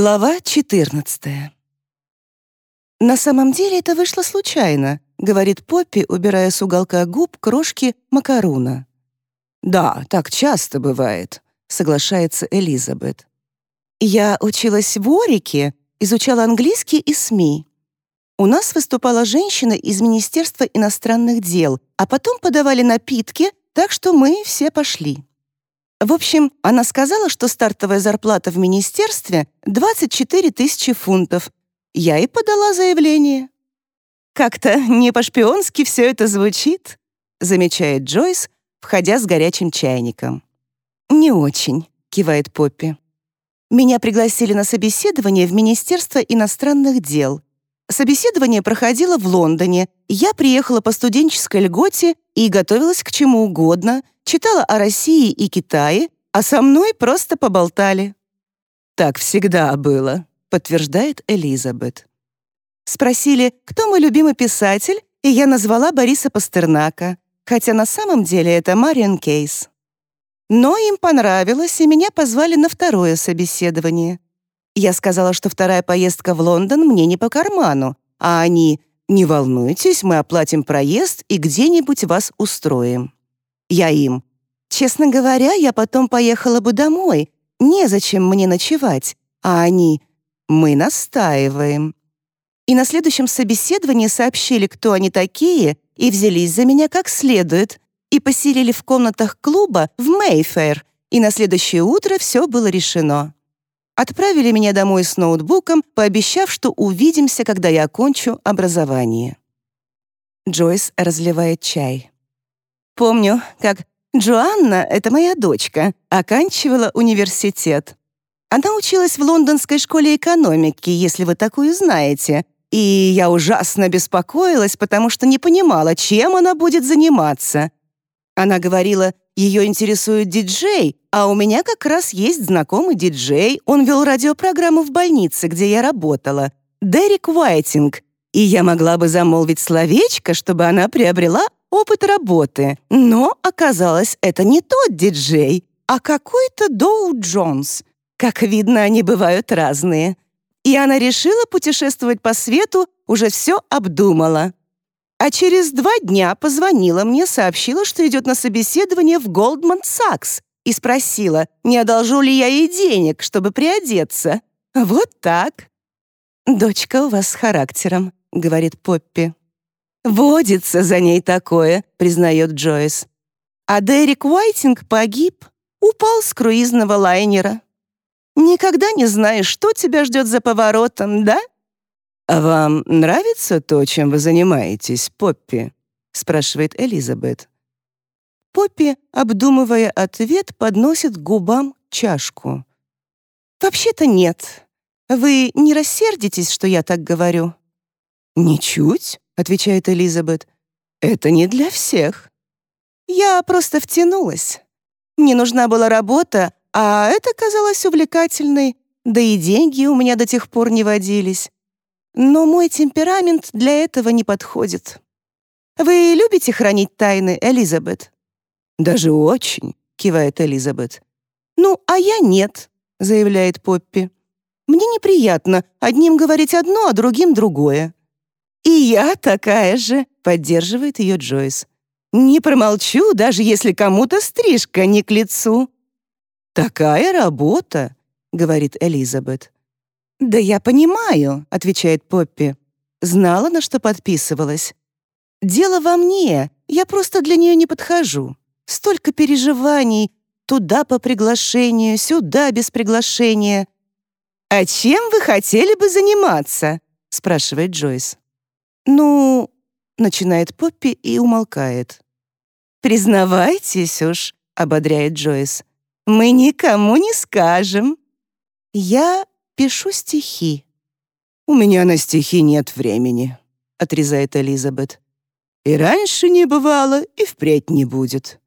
Глава 14 «На самом деле это вышло случайно», — говорит Поппи, убирая с уголка губ крошки макаруна. «Да, так часто бывает», — соглашается Элизабет. «Я училась в Орике, изучала английский и СМИ. У нас выступала женщина из Министерства иностранных дел, а потом подавали напитки, так что мы все пошли. В общем, она сказала, что стартовая зарплата в министерстве — 24 тысячи фунтов. Я и подала заявление. «Как-то не по-шпионски все это звучит», — замечает Джойс, входя с горячим чайником. «Не очень», — кивает Поппи. «Меня пригласили на собеседование в Министерство иностранных дел. Собеседование проходило в Лондоне. Я приехала по студенческой льготе и готовилась к чему угодно, читала о России и Китае, а со мной просто поболтали. «Так всегда было», — подтверждает Элизабет. Спросили, кто мой любимый писатель, и я назвала Бориса Пастернака, хотя на самом деле это Мариан Кейс. Но им понравилось, и меня позвали на второе собеседование. Я сказала, что вторая поездка в Лондон мне не по карману, а они «Не волнуйтесь, мы оплатим проезд и где-нибудь вас устроим». Я им «Честно говоря, я потом поехала бы домой, незачем мне ночевать». А они «Мы настаиваем». И на следующем собеседовании сообщили, кто они такие, и взялись за меня как следует, и поселили в комнатах клуба в Мейфэр, и на следующее утро все было решено. Отправили меня домой с ноутбуком, пообещав, что увидимся, когда я окончу образование. Джойс разливает чай. Помню, как Джоанна, это моя дочка, оканчивала университет. Она училась в лондонской школе экономики, если вы такую знаете. И я ужасно беспокоилась, потому что не понимала, чем она будет заниматься. Она говорила, ее интересует диджей, а у меня как раз есть знакомый диджей. Он вел радиопрограмму в больнице, где я работала. Дерек Уайтинг. И я могла бы замолвить словечко, чтобы она приобрела опыт работы. Но оказалось, это не тот диджей, а какой-то Доу Джонс. Как видно, они бывают разные. И она решила путешествовать по свету, уже все обдумала. А через два дня позвонила мне, сообщила, что идет на собеседование в Goldman Sachs и спросила, не одолжу ли я ей денег, чтобы приодеться. Вот так. «Дочка у вас с характером», — говорит Поппи. «Водится за ней такое», — признает Джойс. А Дерек Уайтинг погиб, упал с круизного лайнера. Никогда не знаешь, что тебя ждет за поворотом, да? «А вам нравится то, чем вы занимаетесь, Поппи?» — спрашивает Элизабет. Поппи, обдумывая ответ, подносит к губам чашку. «Вообще-то нет. Вы не рассердитесь, что я так говорю?» «Ничуть», — отвечает Элизабет. «Это не для всех». «Я просто втянулась. Мне нужна была работа, а это казалось увлекательной, да и деньги у меня до тех пор не водились. Но мой темперамент для этого не подходит. Вы любите хранить тайны, Элизабет? Даже очень, кивает Элизабет. Ну, а я нет, заявляет Поппи. Мне неприятно одним говорить одно, а другим другое. И я такая же, поддерживает ее Джойс. Не промолчу, даже если кому-то стрижка не к лицу. Такая работа, говорит Элизабет. «Да я понимаю», — отвечает Поппи. Знала, на что подписывалась. «Дело во мне, я просто для нее не подхожу. Столько переживаний, туда по приглашению, сюда без приглашения». «А чем вы хотели бы заниматься?» — спрашивает Джойс. «Ну...» — начинает Поппи и умолкает. «Признавайтесь уж», — ободряет Джойс. «Мы никому не скажем». «Я Пишу стихи». «У меня на стихи нет времени», — отрезает Элизабет. «И раньше не бывало, и впредь не будет.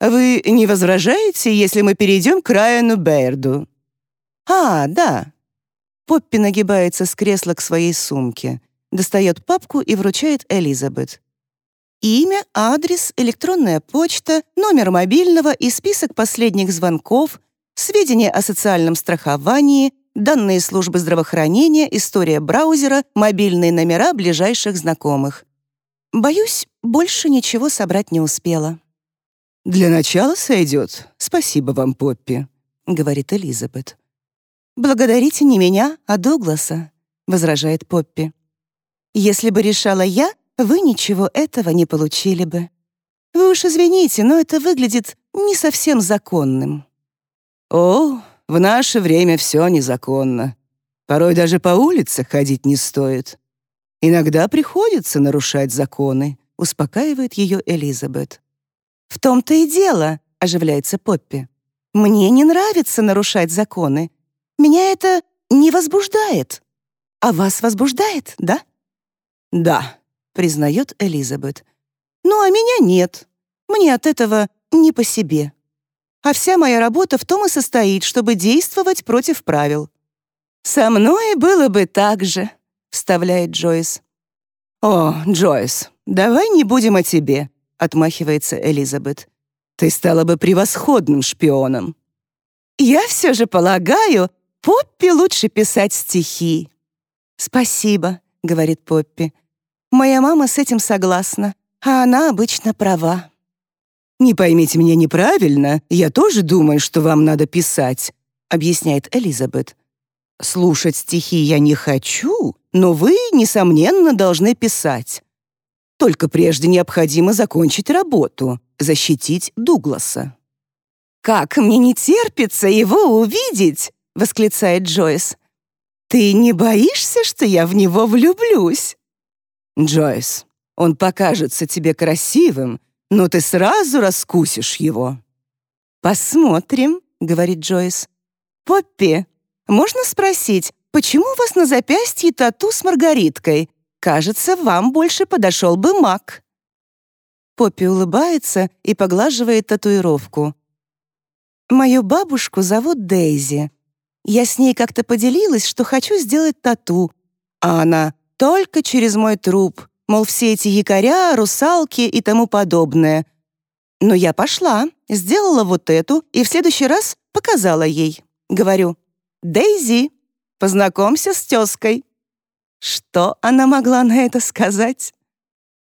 Вы не возражаете, если мы перейдем к Райану Берду?» «А, да». Поппи нагибается с кресла к своей сумке, достает папку и вручает Элизабет. Имя, адрес, электронная почта, номер мобильного и список последних звонков, сведения о социальном страховании, данные службы здравоохранения, история браузера, мобильные номера ближайших знакомых. Боюсь, больше ничего собрать не успела. «Для начала сойдет. Спасибо вам, Поппи», — говорит Элизабет. «Благодарите не меня, а Дугласа», — возражает Поппи. «Если бы решала я, вы ничего этого не получили бы. Вы уж извините, но это выглядит не совсем законным». «О, в наше время все незаконно. Порой даже по улице ходить не стоит. Иногда приходится нарушать законы», — успокаивает ее Элизабет. «В том-то и дело», — оживляется Поппи. «Мне не нравится нарушать законы. Меня это не возбуждает. А вас возбуждает, да?» «Да», — признает Элизабет. «Ну, а меня нет. Мне от этого не по себе. А вся моя работа в том и состоит, чтобы действовать против правил». «Со мной было бы так же», — вставляет Джойс. «О, Джойс, давай не будем о тебе», — отмахивается Элизабет. «Ты стала бы превосходным шпионом». «Я все же полагаю, Поппи лучше писать стихи». «Спасибо», — говорит Поппи. «Моя мама с этим согласна, а она обычно права». «Не поймите меня неправильно, я тоже думаю, что вам надо писать», — объясняет Элизабет. «Слушать стихи я не хочу, но вы, несомненно, должны писать. Только прежде необходимо закончить работу, защитить Дугласа». «Как мне не терпится его увидеть!» — восклицает Джойс. «Ты не боишься, что я в него влюблюсь?» «Джойс, он покажется тебе красивым, но ты сразу раскусишь его». «Посмотрим», — говорит Джойс. «Поппи, можно спросить, почему у вас на запястье тату с маргариткой? Кажется, вам больше подошел бы маг». Поппи улыбается и поглаживает татуировку. «Мою бабушку зовут Дейзи. Я с ней как-то поделилась, что хочу сделать тату, а она только через мой труп, мол, все эти якоря, русалки и тому подобное. Но я пошла, сделала вот эту и в следующий раз показала ей. Говорю, «Дейзи, познакомься с тезкой». Что она могла на это сказать?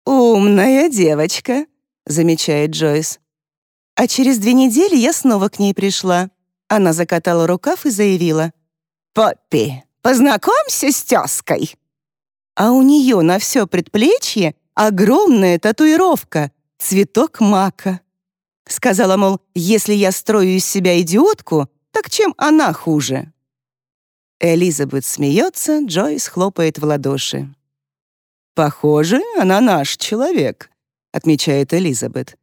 «Умная девочка», — замечает Джойс. А через две недели я снова к ней пришла. Она закатала рукав и заявила. «Поппи, познакомься с тезкой» а у нее на все предплечье огромная татуировка — цветок мака. Сказала, мол, если я строю из себя идиотку, так чем она хуже? Элизабет смеется, Джойс хлопает в ладоши. «Похоже, она наш человек», — отмечает Элизабет.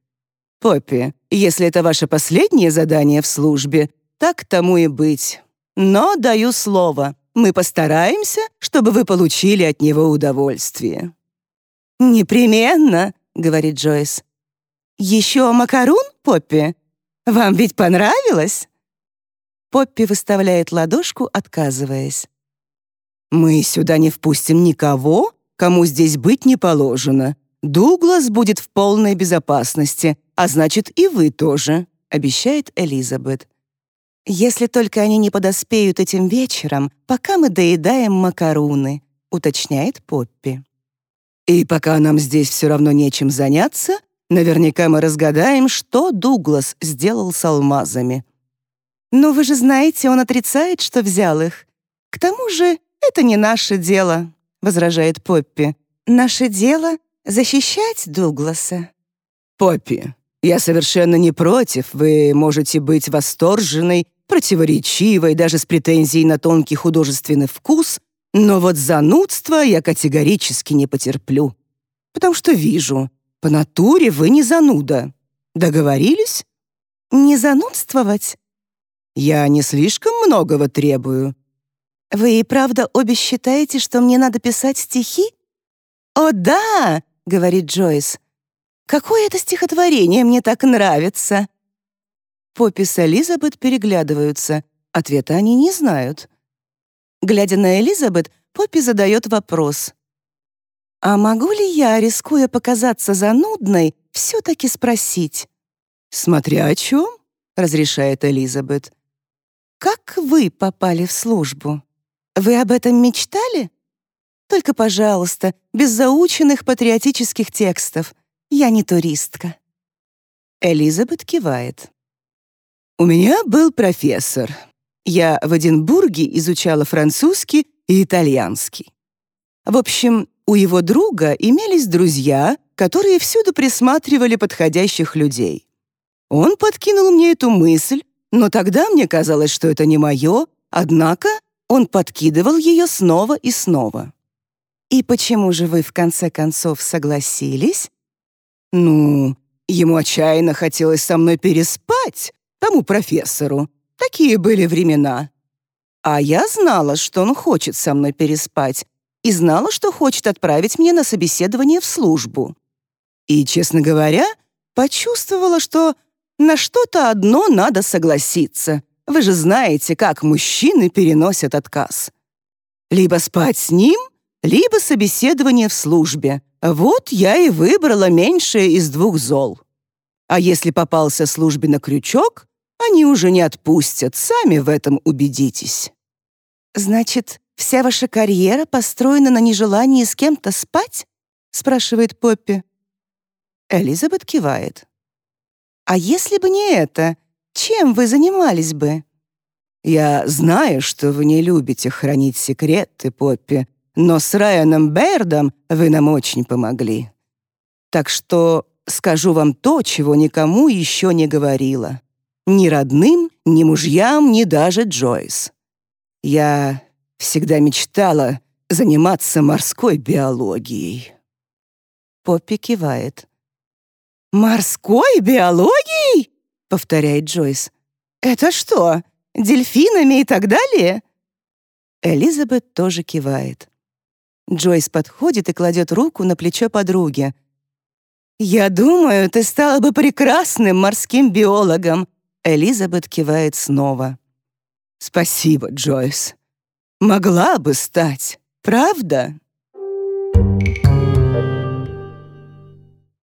«Поппи, если это ваше последнее задание в службе, так тому и быть. Но даю слово, мы постараемся, чтобы вы получили от него удовольствие». «Непременно», — говорит Джойс. «Еще макарун, Поппи? Вам ведь понравилось?» Поппи выставляет ладошку, отказываясь. «Мы сюда не впустим никого, кому здесь быть не положено. Дуглас будет в полной безопасности, а значит, и вы тоже», — обещает Элизабет. «Если только они не подоспеют этим вечером, пока мы доедаем макаруны», — уточняет Поппи. «И пока нам здесь все равно нечем заняться, наверняка мы разгадаем, что Дуглас сделал с алмазами». «Но вы же знаете, он отрицает, что взял их. К тому же это не наше дело», — возражает Поппи. «Наше дело — защищать Дугласа». «Поппи, я совершенно не против, вы можете быть восторженной противоречивой, даже с претензией на тонкий художественный вкус, но вот занудства я категорически не потерплю. Потому что вижу, по натуре вы не зануда. Договорились? Не занудствовать? Я не слишком многого требую. Вы и правда обе считаете, что мне надо писать стихи? О, да, говорит Джойс. Какое это стихотворение мне так нравится. Поппи с Элизабет переглядываются. Ответа они не знают. Глядя на Элизабет, Поппи задает вопрос. «А могу ли я, рискуя показаться занудной, все-таки спросить?» «Смотря о чем», — разрешает Элизабет. как вы попали в службу? Вы об этом мечтали? Только, пожалуйста, без заученных патриотических текстов. Я не туристка». Элизабет кивает. «У меня был профессор. Я в Эдинбурге изучала французский и итальянский. В общем, у его друга имелись друзья, которые всюду присматривали подходящих людей. Он подкинул мне эту мысль, но тогда мне казалось, что это не мое, однако он подкидывал ее снова и снова. «И почему же вы в конце концов согласились?» «Ну, ему отчаянно хотелось со мной переспать, тому профессору. Такие были времена. А я знала, что он хочет со мной переспать, и знала, что хочет отправить меня на собеседование в службу. И, честно говоря, почувствовала, что на что-то одно надо согласиться. Вы же знаете, как мужчины переносят отказ. Либо спать с ним, либо собеседование в службе. Вот я и выбрала меньшее из двух зол. А если попался службе на крючок, они уже не отпустят, сами в этом убедитесь. Значит, вся ваша карьера построена на нежелании с кем-то спать? спрашивает Поппи. Элизабет кивает. А если бы не это, чем вы занимались бы? Я знаю, что вы не любите хранить секреты, Поппи, но с Райаном Бердом вы нам очень помогли. Так что скажу вам то, чего никому еще не говорила. Ни родным, ни мужьям, ни даже Джойс. Я всегда мечтала заниматься морской биологией. Поппи кивает. «Морской биологией?» — повторяет Джойс. «Это что, дельфинами и так далее?» Элизабет тоже кивает. Джойс подходит и кладет руку на плечо подруги. «Я думаю, ты стала бы прекрасным морским биологом», Элизабет кивает снова. «Спасибо, Джойс. Могла бы стать, правда?» Thank you.